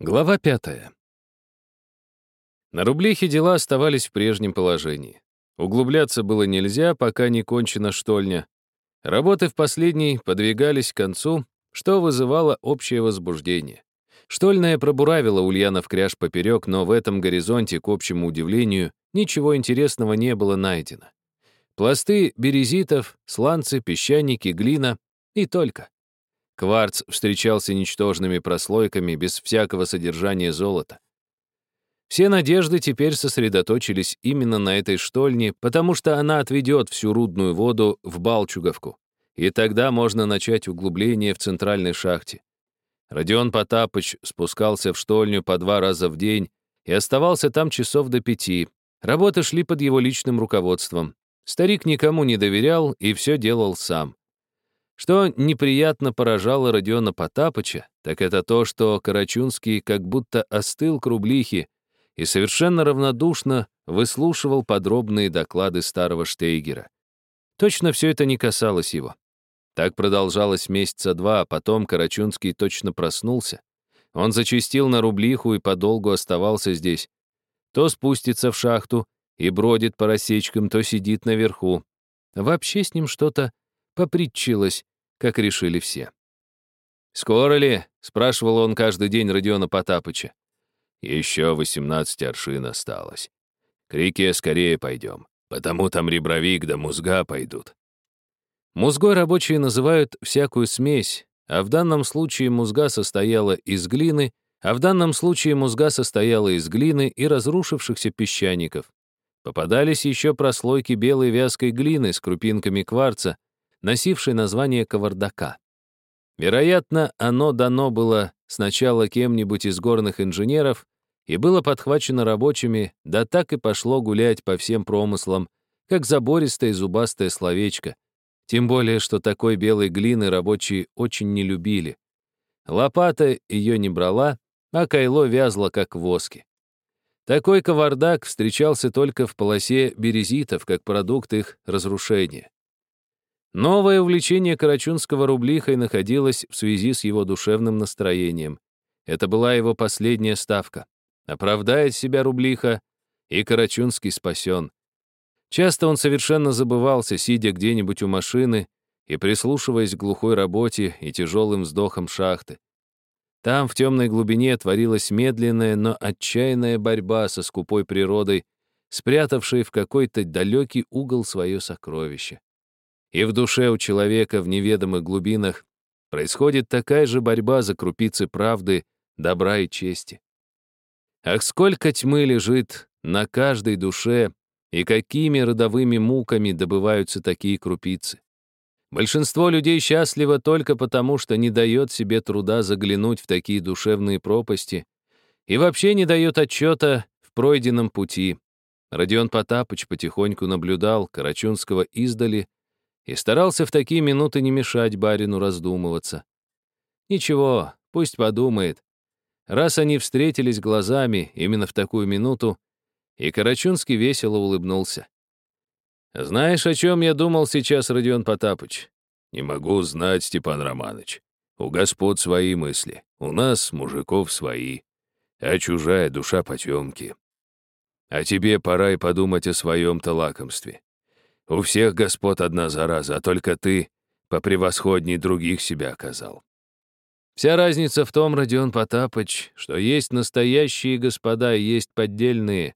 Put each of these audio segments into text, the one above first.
Глава пятая. На рублихе дела оставались в прежнем положении. Углубляться было нельзя, пока не кончена штольня. Работы в последней подвигались к концу, что вызывало общее возбуждение. Штольная пробуравила Ульянов кряж поперек, но в этом горизонте, к общему удивлению, ничего интересного не было найдено. Пласты березитов, сланцы, песчаники, глина и только. Кварц встречался ничтожными прослойками, без всякого содержания золота. Все надежды теперь сосредоточились именно на этой штольне, потому что она отведет всю рудную воду в Балчуговку, и тогда можно начать углубление в центральной шахте. Родион Потапыч спускался в штольню по два раза в день и оставался там часов до пяти. Работы шли под его личным руководством. Старик никому не доверял и все делал сам. Что неприятно поражало Родиона Потапыча, так это то, что Карачунский как будто остыл к рублихе и совершенно равнодушно выслушивал подробные доклады старого Штейгера. Точно все это не касалось его. Так продолжалось месяца два, а потом Карачунский точно проснулся. Он зачастил на рублиху и подолгу оставался здесь. То спустится в шахту и бродит по рассечкам, то сидит наверху. Вообще с ним что-то попритчилось, как решили все. «Скоро ли?» — спрашивал он каждый день Родиона Потапыча. «Еще восемнадцать аршин осталось. К реке скорее пойдем, потому там ребровик да музга пойдут». Музгой рабочие называют всякую смесь, а в данном случае музга состояла из глины, а в данном случае музга состояла из глины и разрушившихся песчаников. Попадались еще прослойки белой вязкой глины с крупинками кварца, носившей название кавардака. Вероятно, оно дано было сначала кем-нибудь из горных инженеров и было подхвачено рабочими, да так и пошло гулять по всем промыслам, как забористое зубастое словечко, тем более, что такой белой глины рабочие очень не любили. Лопата ее не брала, а кайло вязло, как в воске. Такой кавардак встречался только в полосе березитов, как продукт их разрушения. Новое увлечение Карачунского рублихой находилось в связи с его душевным настроением. Это была его последняя ставка. Оправдает себя рублиха, и Карачунский спасен. Часто он совершенно забывался, сидя где-нибудь у машины и прислушиваясь к глухой работе и тяжелым вздохам шахты. Там, в темной глубине, творилась медленная, но отчаянная борьба со скупой природой, спрятавшей в какой-то далекий угол свое сокровище. И в душе у человека в неведомых глубинах происходит такая же борьба за крупицы правды, добра и чести. Ах, сколько тьмы лежит на каждой душе, и какими родовыми муками добываются такие крупицы. Большинство людей счастливо только потому, что не дает себе труда заглянуть в такие душевные пропасти и вообще не дает отчета в пройденном пути. Родион Потапыч потихоньку наблюдал Карачунского издали и старался в такие минуты не мешать барину раздумываться. Ничего, пусть подумает. Раз они встретились глазами именно в такую минуту, и Карачунский весело улыбнулся. «Знаешь, о чем я думал сейчас, Родион Потапыч?» «Не могу знать, Степан Романович. У господ свои мысли, у нас, мужиков, свои, а чужая душа потемки. А тебе пора и подумать о своем-то лакомстве. У всех господ одна зараза, а только ты по превосходней других себя оказал. Вся разница в том, Родион Потапыч, что есть настоящие господа и есть поддельные.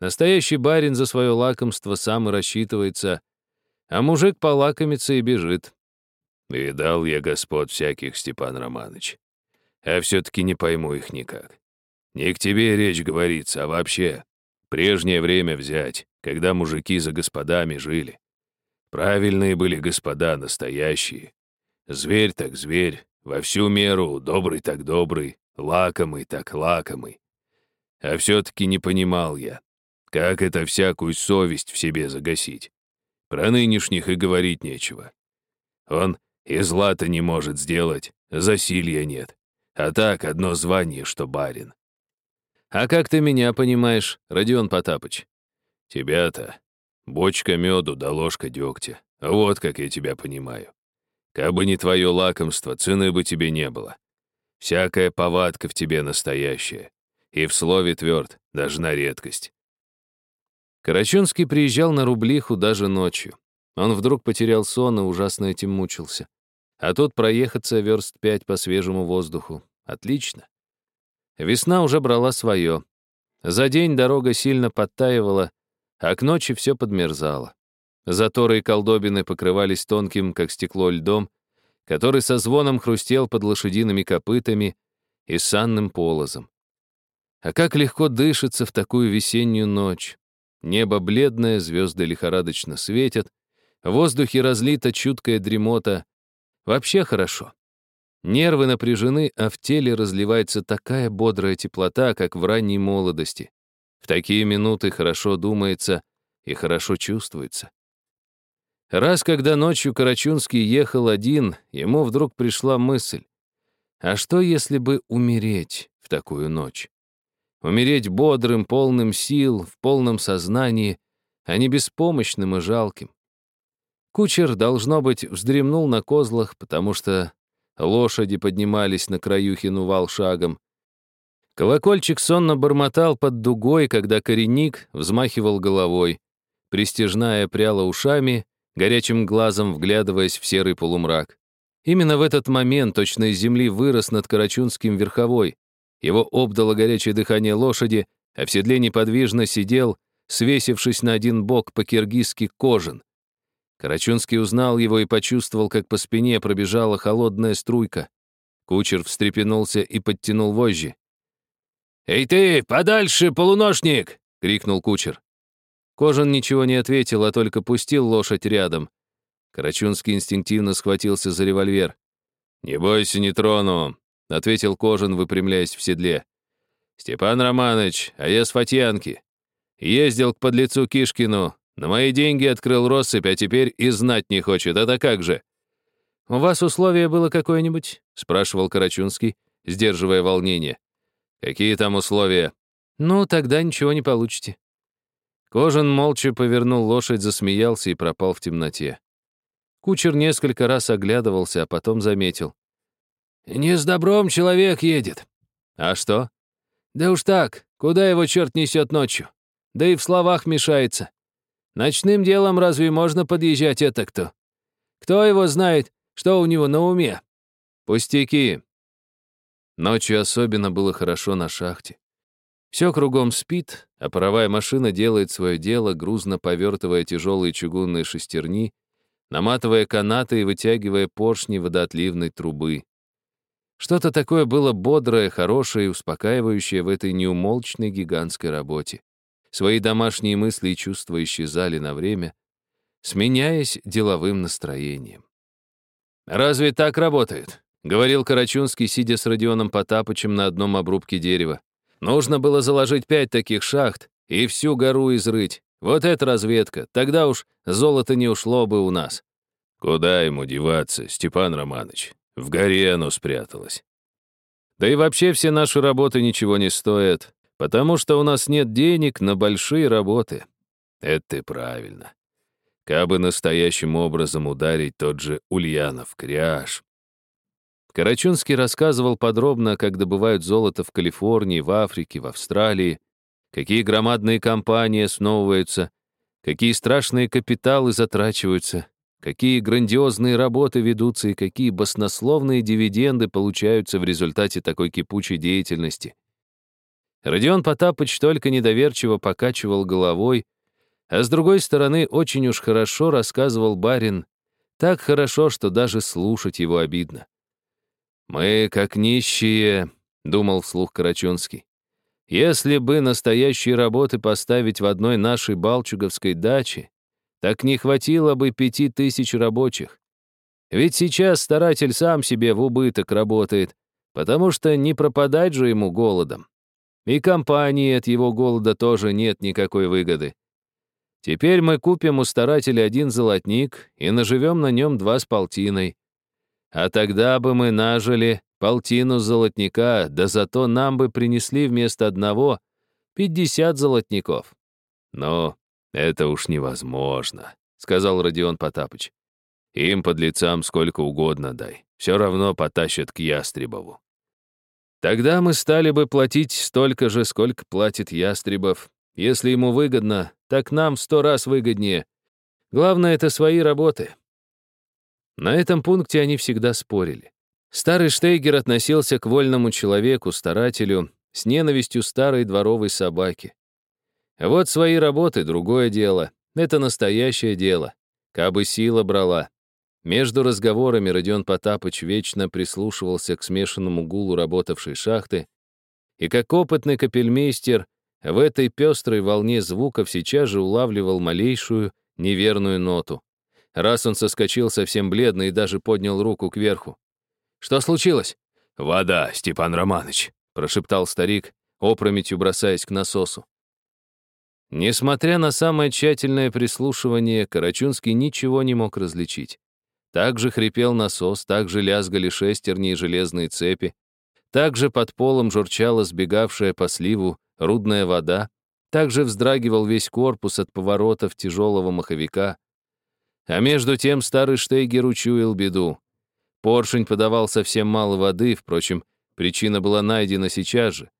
Настоящий барин за свое лакомство сам и рассчитывается, а мужик полакомится и бежит. Видал я господ всяких, Степан Романович. А все-таки не пойму их никак. Не к тебе речь говорится, а вообще. Прежнее время взять когда мужики за господами жили. Правильные были господа, настоящие. Зверь так зверь, во всю меру, добрый так добрый, лакомый так лакомый. А все-таки не понимал я, как это всякую совесть в себе загасить. Про нынешних и говорить нечего. Он и зла-то не может сделать, засилья нет. А так одно звание, что барин. А как ты меня понимаешь, Родион Потапыч? Тебя-то бочка меду да ложка дегтя. Вот как я тебя понимаю. Кабы не твое лакомство, цены бы тебе не было. Всякая повадка в тебе настоящая. И в слове тверд, даже на редкость. Карачунский приезжал на Рублиху даже ночью. Он вдруг потерял сон и ужасно этим мучился. А тут проехаться верст пять по свежему воздуху. Отлично. Весна уже брала свое. За день дорога сильно подтаивала, а к ночи все подмерзало. Заторы и колдобины покрывались тонким, как стекло, льдом, который со звоном хрустел под лошадиными копытами и санным полозом. А как легко дышится в такую весеннюю ночь. Небо бледное, звезды лихорадочно светят, в воздухе разлита чуткая дремота. Вообще хорошо. Нервы напряжены, а в теле разливается такая бодрая теплота, как в ранней молодости. В такие минуты хорошо думается и хорошо чувствуется. Раз, когда ночью Карачунский ехал один, ему вдруг пришла мысль, а что, если бы умереть в такую ночь? Умереть бодрым, полным сил, в полном сознании, а не беспомощным и жалким. Кучер, должно быть, вздремнул на козлах, потому что лошади поднимались на краюхину вал шагом. Колокольчик сонно бормотал под дугой, когда коренник взмахивал головой. Пристежная пряла ушами, горячим глазом вглядываясь в серый полумрак. Именно в этот момент точно из земли вырос над Карачунским верховой. Его обдало горячее дыхание лошади, а в седле неподвижно сидел, свесившись на один бок по-киргизски кожан. Карачунский узнал его и почувствовал, как по спине пробежала холодная струйка. Кучер встрепенулся и подтянул вожжи. «Эй ты, подальше, полуношник!» — крикнул кучер. Кожан ничего не ответил, а только пустил лошадь рядом. Карачунский инстинктивно схватился за револьвер. «Не бойся, не трону», — ответил Кожан, выпрямляясь в седле. «Степан Романович, а я с Фатьянки. Ездил к подлецу Кишкину, на мои деньги открыл россыпь, а теперь и знать не хочет. Это как же?» «У вас условие было какое-нибудь?» — спрашивал Карачунский, сдерживая волнение. «Какие там условия?» «Ну, тогда ничего не получите». Кожан молча повернул лошадь, засмеялся и пропал в темноте. Кучер несколько раз оглядывался, а потом заметил. «Не с добром человек едет». «А что?» «Да уж так, куда его черт несет ночью? Да и в словах мешается. Ночным делом разве можно подъезжать это кто? Кто его знает, что у него на уме?» «Пустяки». Ночью особенно было хорошо на шахте. Все кругом спит, а паровая машина делает свое дело, грузно повертывая тяжелые чугунные шестерни, наматывая канаты и вытягивая поршни водоотливной трубы. Что-то такое было бодрое, хорошее и успокаивающее в этой неумолчной гигантской работе. Свои домашние мысли и чувства исчезали на время, сменяясь деловым настроением. «Разве так работает?» — говорил Карачунский, сидя с Родионом Потапычем на одном обрубке дерева. Нужно было заложить пять таких шахт и всю гору изрыть. Вот это разведка, тогда уж золото не ушло бы у нас. Куда ему деваться, Степан Романович? В горе оно спряталось. Да и вообще все наши работы ничего не стоят, потому что у нас нет денег на большие работы. Это ты правильно. Кабы настоящим образом ударить тот же Ульянов кряж, Карачунский рассказывал подробно, как добывают золото в Калифорнии, в Африке, в Австралии, какие громадные компании основываются, какие страшные капиталы затрачиваются, какие грандиозные работы ведутся и какие баснословные дивиденды получаются в результате такой кипучей деятельности. Родион Потапыч только недоверчиво покачивал головой, а с другой стороны, очень уж хорошо рассказывал барин, так хорошо, что даже слушать его обидно. «Мы, как нищие», — думал вслух Карачунский. «Если бы настоящие работы поставить в одной нашей балчуговской даче, так не хватило бы пяти тысяч рабочих. Ведь сейчас старатель сам себе в убыток работает, потому что не пропадать же ему голодом. И компании от его голода тоже нет никакой выгоды. Теперь мы купим у старателя один золотник и наживем на нем два с полтиной. А тогда бы мы нажили полтину золотника, да зато нам бы принесли вместо одного пятьдесят золотников. Но это уж невозможно, сказал Родион Потапыч. Им под лицам сколько угодно дай, все равно потащат к Ястребову. Тогда мы стали бы платить столько же, сколько платит Ястребов. Если ему выгодно, так нам в сто раз выгоднее. Главное — это свои работы. На этом пункте они всегда спорили. Старый Штейгер относился к вольному человеку, старателю, с ненавистью старой дворовой собаки. вот свои работы — другое дело. Это настоящее дело. Кабы сила брала. Между разговорами Родион Потапыч вечно прислушивался к смешанному гулу работавшей шахты, и как опытный капельмейстер в этой пестрой волне звуков сейчас же улавливал малейшую неверную ноту. Раз он соскочил совсем бледно и даже поднял руку кверху. «Что случилось?» «Вода, Степан Романович», — прошептал старик, опрометью бросаясь к насосу. Несмотря на самое тщательное прислушивание, Карачунский ничего не мог различить. Так же хрипел насос, так же лязгали шестерни и железные цепи, так же под полом журчала сбегавшая по сливу рудная вода, так же вздрагивал весь корпус от поворотов тяжелого маховика. А между тем старый Штейгер учуял беду. Поршень подавал совсем мало воды, впрочем, причина была найдена сейчас же.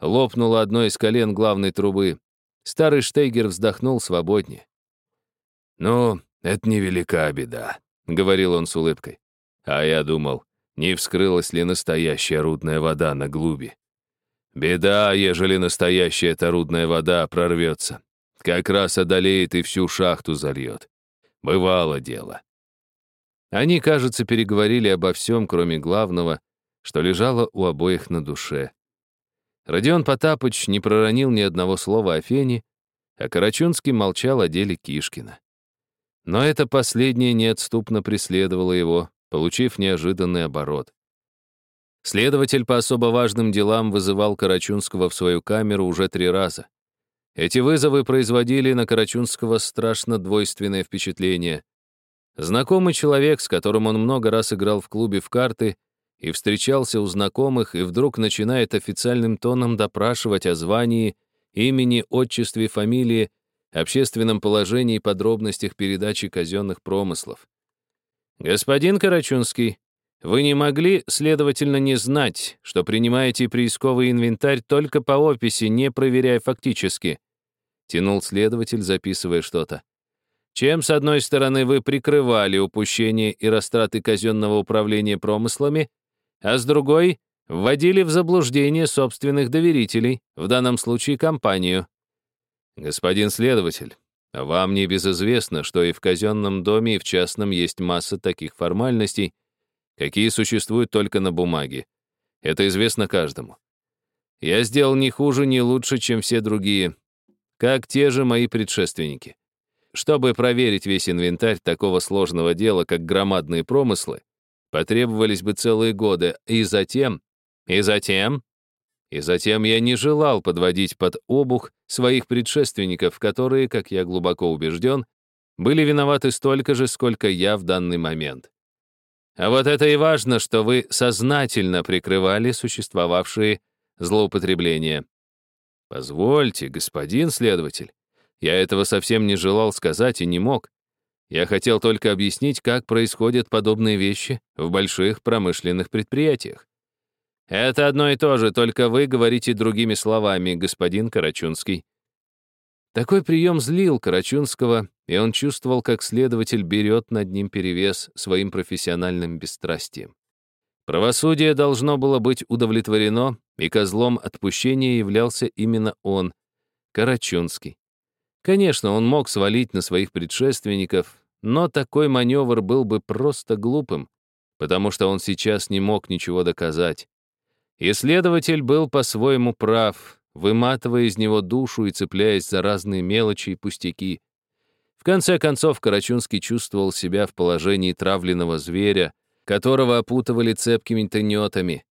Лопнуло одно из колен главной трубы. Старый Штейгер вздохнул свободнее. «Ну, это невелика беда», — говорил он с улыбкой. «А я думал, не вскрылась ли настоящая рудная вода на глуби. Беда, ежели настоящая эта рудная вода прорвется. Как раз одолеет и всю шахту зальет. Бывало дело. Они, кажется, переговорили обо всем, кроме главного, что лежало у обоих на душе. Родион Потапыч не проронил ни одного слова о Фене, а Карачунский молчал о деле Кишкина. Но это последнее неотступно преследовало его, получив неожиданный оборот. Следователь по особо важным делам вызывал Карачунского в свою камеру уже три раза. Эти вызовы производили на Карачунского страшно двойственное впечатление. Знакомый человек, с которым он много раз играл в клубе в карты и встречался у знакомых, и вдруг начинает официальным тоном допрашивать о звании, имени, отчестве, фамилии, общественном положении и подробностях передачи казенных промыслов. «Господин Карачунский, вы не могли, следовательно, не знать, что принимаете приисковый инвентарь только по описи, не проверяя фактически», тянул следователь, записывая что-то. Чем, с одной стороны, вы прикрывали упущение и растраты казенного управления промыслами, а с другой — вводили в заблуждение собственных доверителей, в данном случае компанию. Господин следователь, вам не безизвестно, что и в казенном доме, и в частном есть масса таких формальностей, какие существуют только на бумаге. Это известно каждому. Я сделал не хуже, не лучше, чем все другие, как те же мои предшественники. Чтобы проверить весь инвентарь такого сложного дела, как громадные промыслы, потребовались бы целые годы, и затем, и затем, и затем я не желал подводить под обух своих предшественников, которые, как я глубоко убежден, были виноваты столько же, сколько я в данный момент. А вот это и важно, что вы сознательно прикрывали существовавшие злоупотребления. Позвольте, господин следователь, я этого совсем не желал сказать и не мог. Я хотел только объяснить, как происходят подобные вещи в больших промышленных предприятиях. Это одно и то же, только вы говорите другими словами, господин Карачунский. Такой прием злил Карачунского, и он чувствовал, как следователь берет над ним перевес своим профессиональным бесстрастием. Правосудие должно было быть удовлетворено, и козлом отпущения являлся именно он, Карачунский. Конечно, он мог свалить на своих предшественников, но такой маневр был бы просто глупым, потому что он сейчас не мог ничего доказать. Исследователь был по-своему прав, выматывая из него душу и цепляясь за разные мелочи и пустяки. В конце концов, Карачунский чувствовал себя в положении травленного зверя, которого опутывали цепкими тенетами.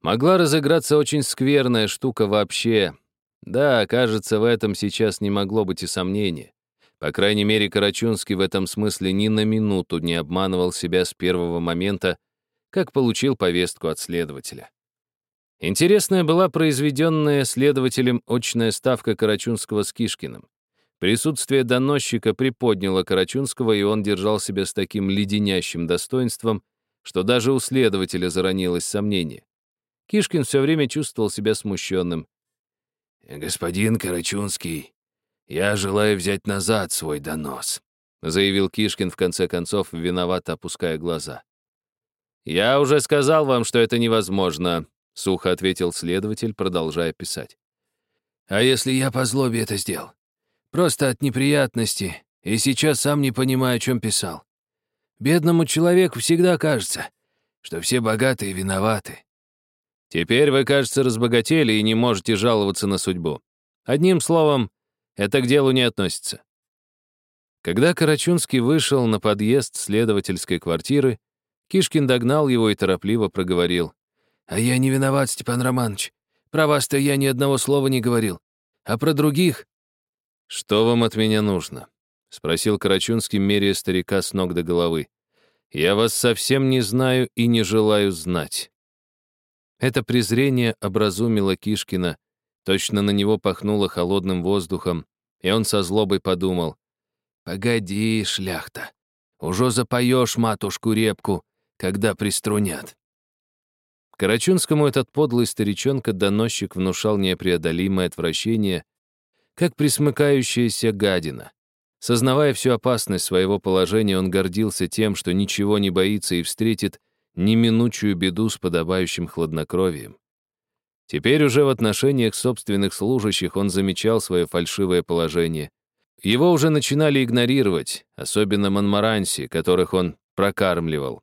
Могла разыграться очень скверная штука вообще. Да, кажется, в этом сейчас не могло быть и сомнения. По крайней мере, Карачунский в этом смысле ни на минуту не обманывал себя с первого момента, как получил повестку от следователя. Интересная была произведенная следователем очная ставка Карачунского с Кишкиным. Присутствие доносчика приподняло Карачунского, и он держал себя с таким леденящим достоинством, что даже у следователя заронилось сомнение. Кишкин все время чувствовал себя смущенным. «Господин Карачунский, я желаю взять назад свой донос», заявил Кишкин, в конце концов, виновато опуская глаза. «Я уже сказал вам, что это невозможно», — сухо ответил следователь, продолжая писать. «А если я по злобе это сделал? Просто от неприятности, и сейчас сам не понимаю, о чем писал. Бедному человеку всегда кажется, что все богатые виноваты. Теперь вы, кажется, разбогатели и не можете жаловаться на судьбу. Одним словом, это к делу не относится. Когда Карачунский вышел на подъезд следовательской квартиры, Кишкин догнал его и торопливо проговорил. «А я не виноват, Степан Романович. Про вас-то я ни одного слова не говорил. А про других...» «Что вам от меня нужно?» — спросил Карачунский, меряя старика с ног до головы. «Я вас совсем не знаю и не желаю знать». Это презрение образумило Кишкина, точно на него пахнуло холодным воздухом, и он со злобой подумал. «Погоди, шляхта, уже запоешь матушку репку, когда приструнят». Карачунскому этот подлый старичонка-доносчик внушал непреодолимое отвращение, как присмыкающаяся гадина. Сознавая всю опасность своего положения, он гордился тем, что ничего не боится и встретит неминучую беду с подобающим хладнокровием. Теперь уже в отношениях собственных служащих он замечал свое фальшивое положение. Его уже начинали игнорировать, особенно Монмаранси, которых он прокармливал.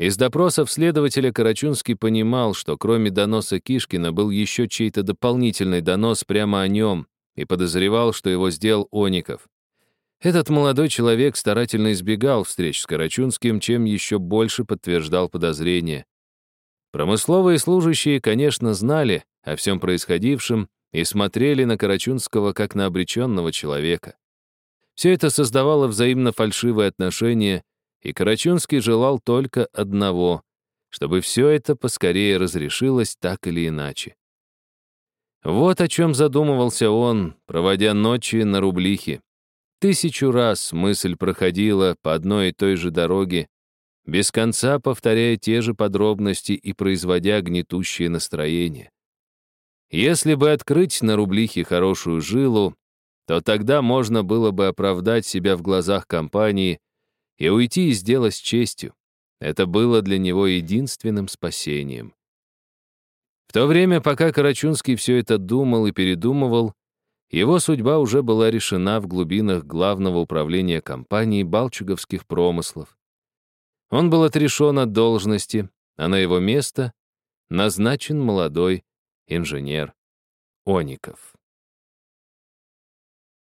Из допросов следователя Карачунский понимал, что кроме доноса Кишкина был еще чей-то дополнительный донос прямо о нем и подозревал, что его сделал Оников. Этот молодой человек старательно избегал встреч с Карачунским, чем еще больше подтверждал подозрения. Промысловые служащие, конечно, знали о всем происходившем и смотрели на Карачунского как на обреченного человека. Все это создавало взаимно фальшивые отношения, и Карачунский желал только одного — чтобы все это поскорее разрешилось так или иначе. Вот о чем задумывался он, проводя ночи на рублихе. Тысячу раз мысль проходила по одной и той же дороге, без конца повторяя те же подробности и производя гнетущее настроение. Если бы открыть на рублихе хорошую жилу, то тогда можно было бы оправдать себя в глазах компании и уйти из дела с честью. Это было для него единственным спасением. В то время, пока Карачунский все это думал и передумывал, его судьба уже была решена в глубинах главного управления компании Балчуговских промыслов. Он был отрешен от должности, а на его место назначен молодой инженер Оников.